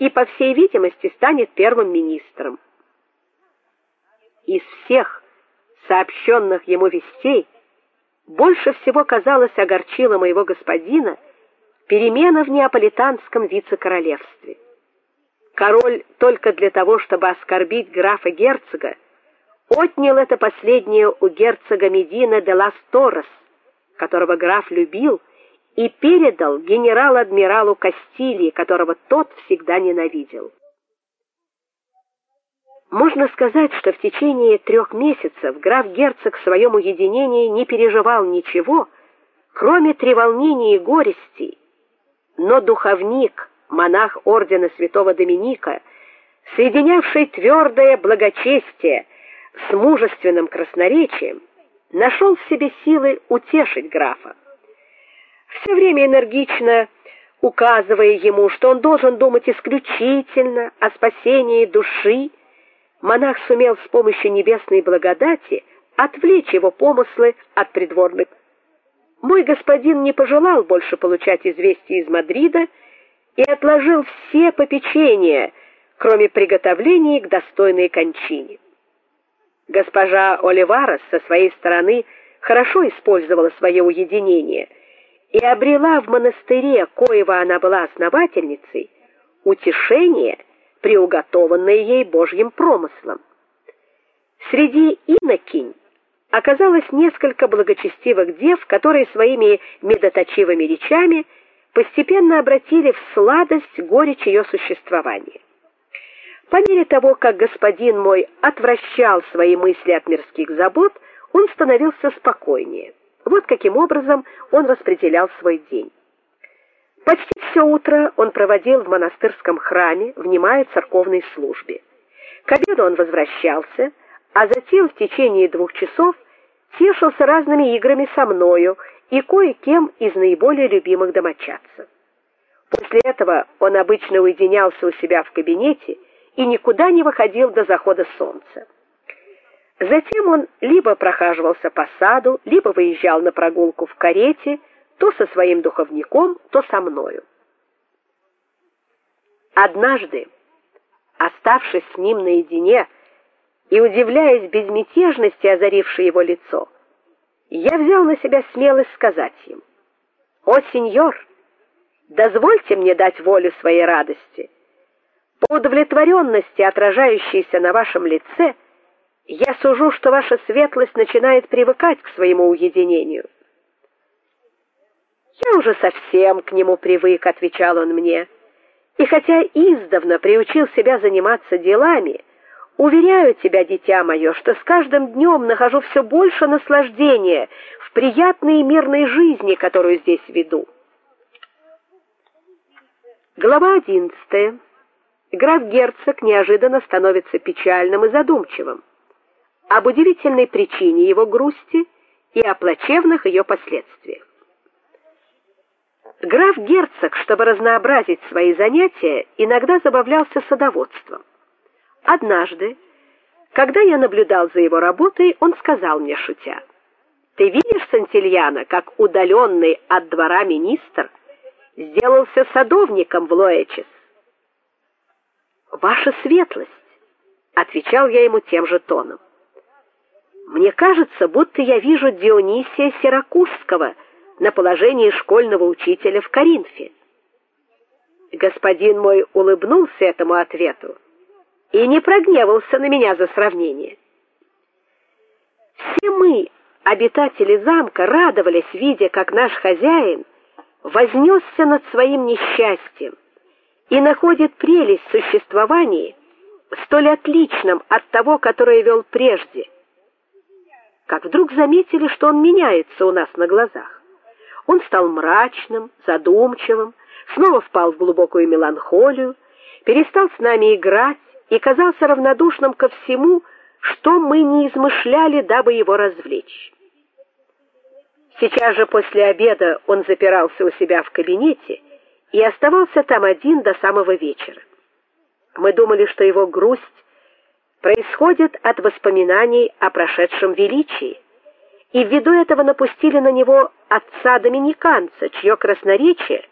и, по всей видимости, станет первым министром. Из всех сообщенных ему вестей больше всего, казалось, огорчила моего господина перемена в неаполитанском вице-королевстве. Король только для того, чтобы оскорбить графа-герцога, отнял это последнее у герцога Медина де лас которого граф любил, и передал генерал-адмиралу Кастилии, которого тот всегда ненавидел. Можно сказать, что в течение трех месяцев граф-герцог в своем уединении не переживал ничего, кроме треволнений и горестей. Но духовник, монах ордена Святого Доминика, соединявший твердое благочестие с мужественным красноречием, нашел в себе силы утешить графа. Все время энергично указывая ему, что он должен думать исключительно о спасении души, монах сумел с помощью небесной благодати отвлечь его помыслы от придворных. Мой господин не пожелал больше получать известий из Мадрида и отложил все попечения, кроме приготовлений к достойной кончине. Госпожа Оливарес со своей стороны хорошо использовала свое уединение и обрела в монастыре, коего она была основательницей, утешение, приуготованное ей Божьим промыслом. Среди инокинь оказалось несколько благочестивых дев, которые своими медоточивыми речами постепенно обратили в сладость горечь ее существования. По мере того, как господин мой отвращал свои мысли от мирских забот, он становился спокойнее. Вот каким образом он распределял свой день. Почти все утро он проводил в монастырском храме, внимая церковной службе. К обеду он возвращался, а затем в течение двух часов тешился разными играми со мною и кое-кем из наиболее любимых домочадцев. После этого он обычно уединялся у себя в кабинете и никуда не выходил до захода солнца. Затем он либо прохаживался по саду, либо выезжал на прогулку в карете, то со своим духовником, то со мною. Однажды, оставшись с ним наедине и удивляясь безмятежности, озарившей его лицо, я взял на себя смелость сказать ему: "О, сеньор, дозвольте мне дать волю своей радости. По удовлетворенности, отражающейся на вашем лице, я сужу, что ваша светлость начинает привыкать к своему уединению. Я уже совсем к нему привык, отвечал он мне. И хотя издавна приучил себя заниматься делами, уверяю тебя, дитя мое, что с каждым днем нахожу все больше наслаждения в приятной и мирной жизни, которую здесь веду. Глава одиннадцатая. Граф Герцог неожиданно становится печальным и задумчивым. Об удивительной причине его грусти и о плачевных ее последствиях. Граф Герцог, чтобы разнообразить свои занятия, иногда забавлялся садоводством. Однажды, когда я наблюдал за его работой, он сказал мне шутя: "Ты видишь Сантильяна, как удаленный от двора министр сделался садовником в Лоэчес?" Ваша светлость, отвечал я ему тем же тоном. Мне кажется, будто я вижу Дионисия Сиракузского на положении школьного учителя в Коринфе. Господин мой улыбнулся этому ответу и не прогневался на меня за сравнение. Все мы, обитатели замка, радовались, видя, как наш хозяин вознесся над своим несчастьем и находит прелесть существования столь отличным от того, которое вел прежде. Как вдруг заметили, что он меняется у нас на глазах. Он стал мрачным, задумчивым, снова впал в глубокую меланхолию, перестал с нами играть и казался равнодушным ко всему, что мы не измышляли, дабы его развлечь. Сейчас же после обеда он запирался у себя в кабинете и оставался там один до самого вечера. Мы думали, что его грусть происходит от воспоминаний о прошедшем величии, и ввиду этого напустили на него отца доминиканца, чье красноречие